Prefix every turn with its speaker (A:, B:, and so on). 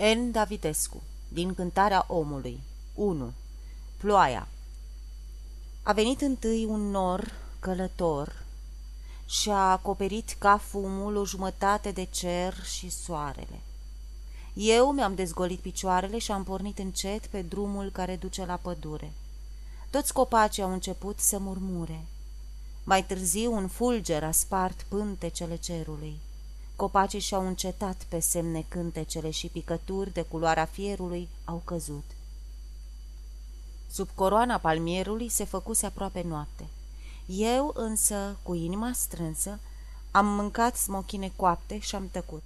A: N. Davidescu Din cântarea omului 1. Ploaia A venit întâi un nor călător și a acoperit ca fumul o jumătate de cer și soarele. Eu mi-am dezgolit picioarele și am pornit încet pe drumul care duce la pădure. Toți copacii au început să murmure. Mai târziu un fulger a spart pântecele cerului. Copacii și-au încetat pe semne cântecele și picături de culoarea fierului au căzut. Sub coroana palmierului se făcuse aproape noapte. Eu însă, cu inima strânsă, am mâncat smochine coapte și am tăcut.